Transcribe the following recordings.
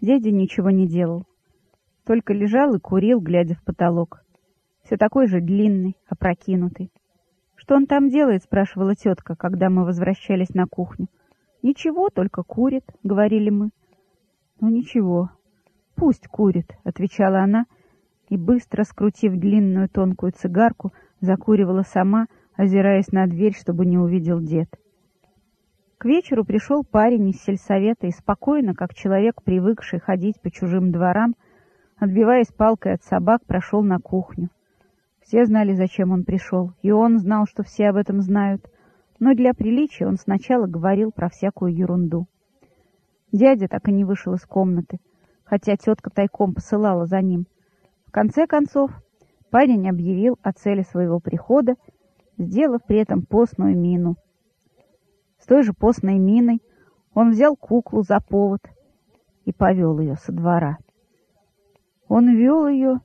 Дядя ничего не делал, только лежал и курил, глядя в потолок. Все такой же длинный, опрокинутый. «Что он там делает?» — спрашивала тетка, когда мы возвращались на кухню. «Ничего, только курит», — говорили мы. «Ну ничего, пусть курит», — отвечала она, и, быстро скрутив длинную тонкую цигарку, закуривала сама, озираясь на дверь, чтобы не увидел дед. К вечеру пришел парень из сельсовета и спокойно, как человек, привыкший ходить по чужим дворам, отбиваясь палкой от собак, прошел на кухню. Все знали, зачем он пришел, и он знал, что все об этом знают, но для приличия он сначала говорил про всякую ерунду. Дядя так и не вышел из комнаты, хотя тетка тайком посылала за ним. В конце концов, парень объявил о цели своего прихода, сделав при этом постную мину. С той же постной миной он взял куклу за повод и повел ее со двора. Он вел ее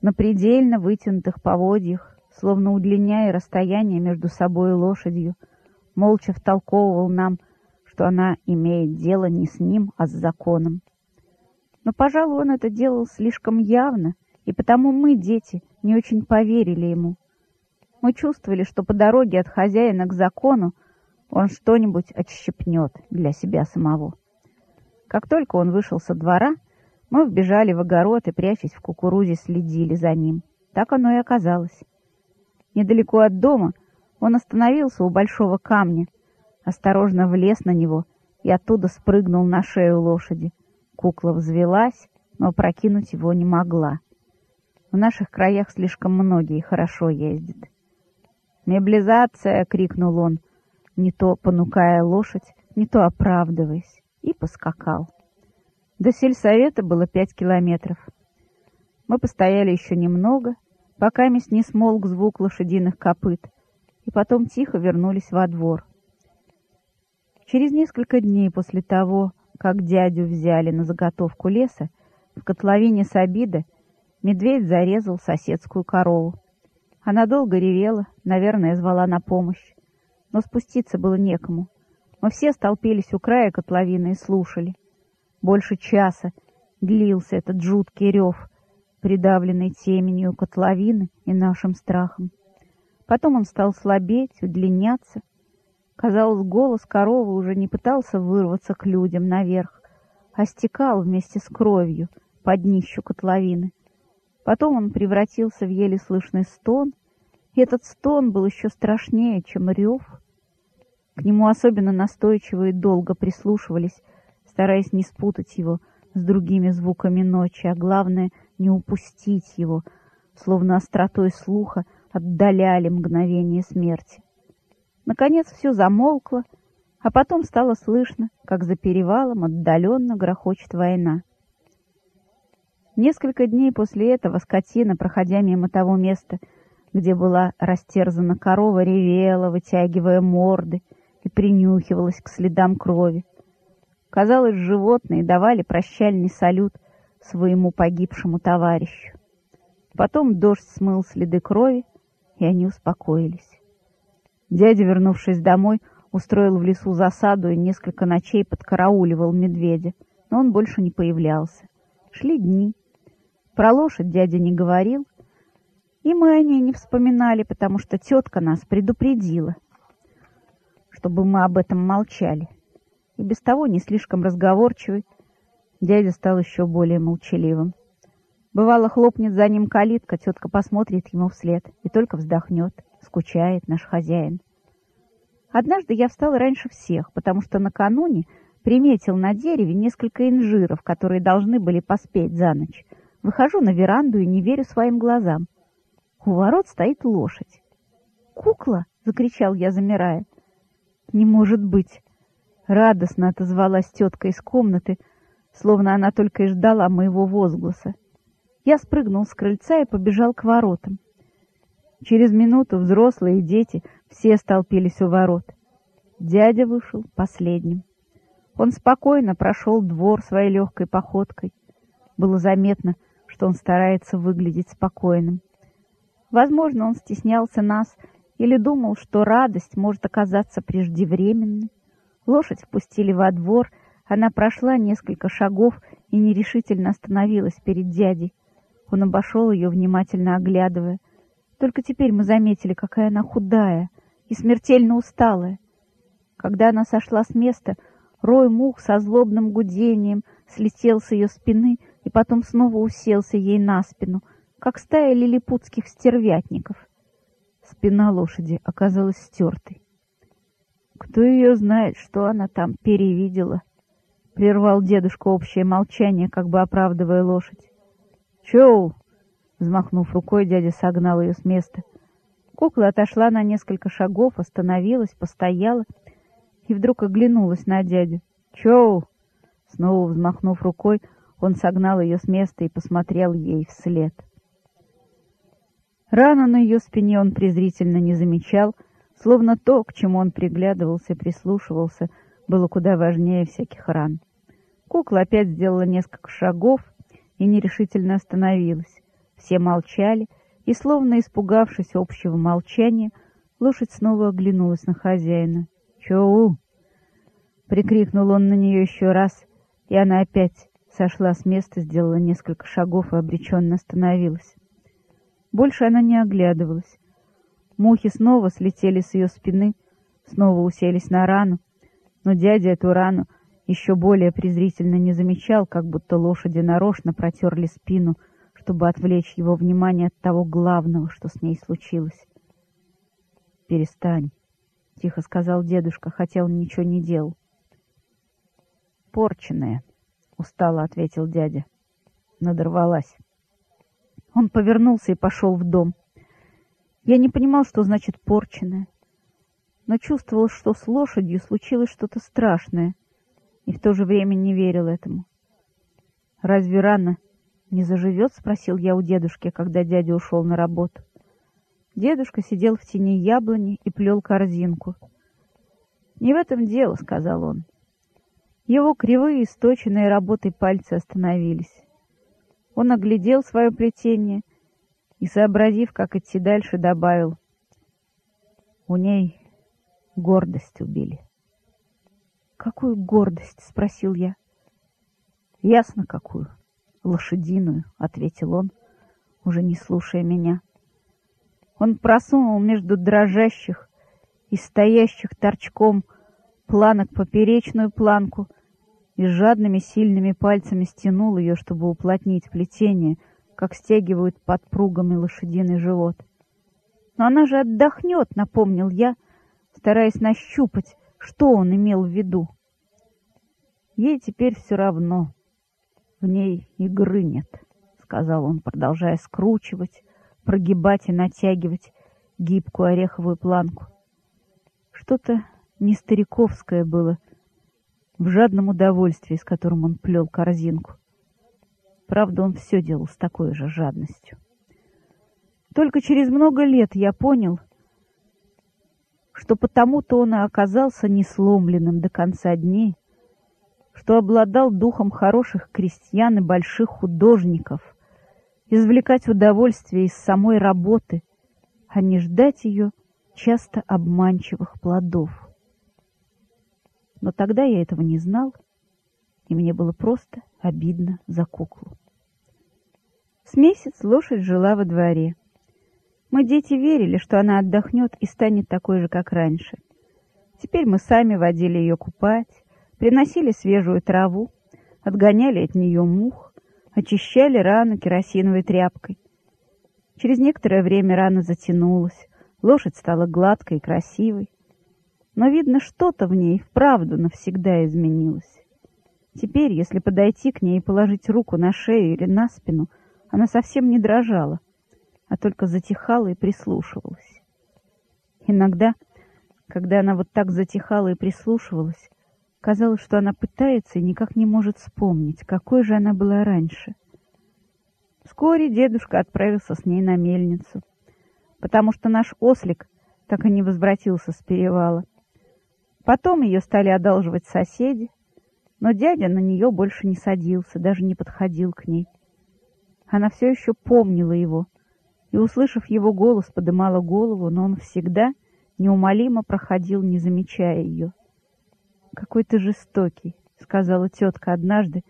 на предельно вытянутых поводьях, словно удлиняя расстояние между собой и лошадью, молча втолковывал нам, что она имеет дело не с ним, а с законом. Но, пожалуй, он это делал слишком явно, и потому мы, дети, не очень поверили ему. Мы чувствовали, что по дороге от хозяина к закону он что-нибудь отщепнет для себя самого. Как только он вышел со двора, мы вбежали в огород и, прячась в кукурузе, следили за ним. Так оно и оказалось. Недалеко от дома он остановился у большого камня, осторожно влез на него и оттуда спрыгнул на шею лошади. Кукла взвелась, но прокинуть его не могла. В наших краях слишком многие хорошо ездят. «Меблизация!» — крикнул он, не то понукая лошадь, не то оправдываясь, и поскакал. До сельсовета было пять километров. Мы постояли еще немного, пока мисс не смолк звук лошадиных копыт, и потом тихо вернулись во двор. Через несколько дней после того, как дядю взяли на заготовку леса, в котловине Сабида медведь зарезал соседскую корову. Она долго ревела, наверное, звала на помощь, но спуститься было некому. Мы все столпились у края котловины и слушали — больше часа длился этот жуткий рев, придавленный теменью котловины и нашим страхом. Потом он стал слабеть, удлиняться. Казалось, голос коровы уже не пытался вырваться к людям наверх, а стекал вместе с кровью под днищу котловины. Потом он превратился в еле слышный стон, этот стон был еще страшнее, чем рев. К нему особенно настойчиво и долго прислушивались стараясь не спутать его с другими звуками ночи, а главное — не упустить его, словно остротой слуха отдаляли мгновение смерти. Наконец все замолкло, а потом стало слышно, как за перевалом отдаленно грохочет война. Несколько дней после этого скотина, проходя мимо того места, где была растерзана корова, ревела, вытягивая морды, и принюхивалась к следам крови. Казалось, животные давали прощальный салют своему погибшему товарищу. Потом дождь смыл следы крови, и они успокоились. Дядя, вернувшись домой, устроил в лесу засаду и несколько ночей подкарауливал медведя, но он больше не появлялся. Шли дни. Про лошадь дядя не говорил, и мы о ней не вспоминали, потому что тетка нас предупредила, чтобы мы об этом молчали и без того не слишком разговорчивый, дядя стал еще более молчаливым. Бывало, хлопнет за ним калитка, тетка посмотрит ему вслед и только вздохнет, скучает наш хозяин. Однажды я встал раньше всех, потому что накануне приметил на дереве несколько инжиров, которые должны были поспеть за ночь. Выхожу на веранду и не верю своим глазам. У ворот стоит лошадь. «Кукла!» — закричал я, замирая. «Не может быть!» Радостно отозвалась тетка из комнаты, словно она только и ждала моего возгласа. Я спрыгнул с крыльца и побежал к воротам. Через минуту взрослые и дети все столпились у ворот. Дядя вышел последним. Он спокойно прошел двор своей легкой походкой. Было заметно, что он старается выглядеть спокойным. Возможно, он стеснялся нас или думал, что радость может оказаться преждевременной. Лошадь впустили во двор, она прошла несколько шагов и нерешительно остановилась перед дядей. Он обошел ее, внимательно оглядывая. Только теперь мы заметили, какая она худая и смертельно усталая. Когда она сошла с места, рой мух со злобным гудением слетел с ее спины и потом снова уселся ей на спину, как стая лилипутских стервятников. Спина лошади оказалась стертой. Кто ее знает, что она там перевидела? Прервал дедушка общее молчание, как бы оправдывая лошадь. Чоу! Взмахнув рукой, дядя согнал ее с места. Кукла отошла на несколько шагов, остановилась, постояла и вдруг оглянулась на дядю. «Чоу!» Снова взмахнув рукой, он согнал ее с места и посмотрел ей вслед. Рану на ее спине он презрительно не замечал, словно то, к чему он приглядывался прислушивался, было куда важнее всяких ран. Кукла опять сделала несколько шагов и нерешительно остановилась. Все молчали, и, словно испугавшись общего молчания, лошадь снова оглянулась на хозяина. «Чоу!» — прикрикнул он на нее еще раз, и она опять сошла с места, сделала несколько шагов и обреченно остановилась. Больше она не оглядывалась. Мухи снова слетели с ее спины, снова уселись на рану, но дядя эту рану еще более презрительно не замечал, как будто лошади нарочно протерли спину, чтобы отвлечь его внимание от того главного, что с ней случилось. «Перестань», — тихо сказал дедушка, хотя он ничего не делал. «Порченая», — устало ответил дядя. Надорвалась. Он повернулся и пошел в дом. Я не понимал, что значит «порченая», но чувствовал, что с лошадью случилось что-то страшное, и в то же время не верил этому. «Разве рано не заживет?» — спросил я у дедушки, когда дядя ушел на работу. Дедушка сидел в тени яблони и плел корзинку. «Не в этом дело», — сказал он. Его кривые, источенные работой пальцы остановились. Он оглядел свое плетение и, сообразив, как идти дальше, добавил. У ней гордость убили. «Какую гордость?» — спросил я. «Ясно, какую. Лошадиную», — ответил он, уже не слушая меня. Он просунул между дрожащих и стоящих торчком планок поперечную планку — и жадными сильными пальцами стянул ее, чтобы уплотнить плетение, как стягивают подпругами лошадиный живот. «Но она же отдохнет», — напомнил я, стараясь нащупать, что он имел в виду. «Ей теперь все равно. В ней игры нет», — сказал он, продолжая скручивать, прогибать и натягивать гибкую ореховую планку. Что-то не стариковское было в жадном удовольствии, с которым он плел корзинку. Правда, он все делал с такой же жадностью. Только через много лет я понял, что потому-то он и оказался несломленным до конца дней, что обладал духом хороших крестьян и больших художников, извлекать удовольствие из самой работы, а не ждать ее часто обманчивых плодов. Но тогда я этого не знал, и мне было просто обидно за куклу. С месяц лошадь жила во дворе. Мы, дети, верили, что она отдохнет и станет такой же, как раньше. Теперь мы сами водили ее купать, приносили свежую траву, отгоняли от нее мух, очищали рану керосиновой тряпкой. Через некоторое время рана затянулась, лошадь стала гладкой и красивой но, видно, что-то в ней вправду навсегда изменилось. Теперь, если подойти к ней и положить руку на шею или на спину, она совсем не дрожала, а только затихала и прислушивалась. Иногда, когда она вот так затихала и прислушивалась, казалось, что она пытается и никак не может вспомнить, какой же она была раньше. Вскоре дедушка отправился с ней на мельницу, потому что наш ослик так и не возвратился с перевала. Потом ее стали одалживать соседи, но дядя на нее больше не садился, даже не подходил к ней. Она все еще помнила его, и, услышав его голос, подымала голову, но он всегда неумолимо проходил, не замечая ее. «Какой ты жестокий», — сказала тетка однажды,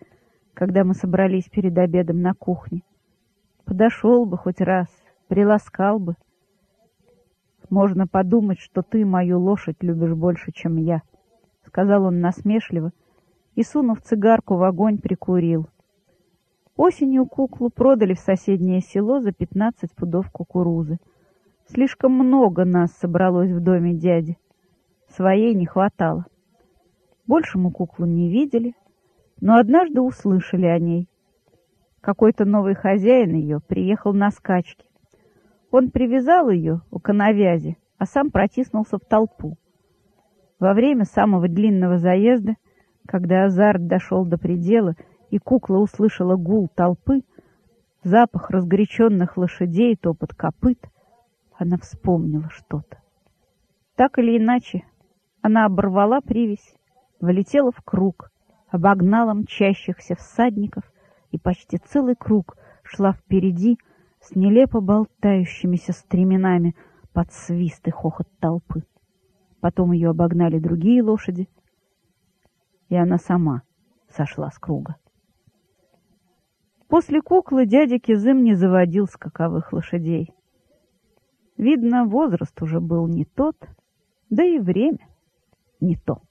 когда мы собрались перед обедом на кухне. Подошел бы хоть раз, приласкал бы. Можно подумать, что ты мою лошадь любишь больше, чем я, — сказал он насмешливо и, сунув цигарку в огонь, прикурил. Осенью куклу продали в соседнее село за пятнадцать пудов кукурузы. Слишком много нас собралось в доме дяди. Своей не хватало. Больше мы куклу не видели, но однажды услышали о ней. Какой-то новый хозяин ее приехал на скачки. Он привязал ее у коновязи, а сам протиснулся в толпу. Во время самого длинного заезда, когда азарт дошел до предела и кукла услышала гул толпы, запах разгоряченных лошадей, топот копыт, она вспомнила что-то. Так или иначе, она оборвала привязь, влетела в круг, обогнала мчащихся всадников и почти целый круг шла впереди с нелепо болтающимися стременами под свист и хохот толпы. Потом ее обогнали другие лошади, и она сама сошла с круга. После куклы дядя Кизым не заводил скаковых лошадей. Видно, возраст уже был не тот, да и время не то.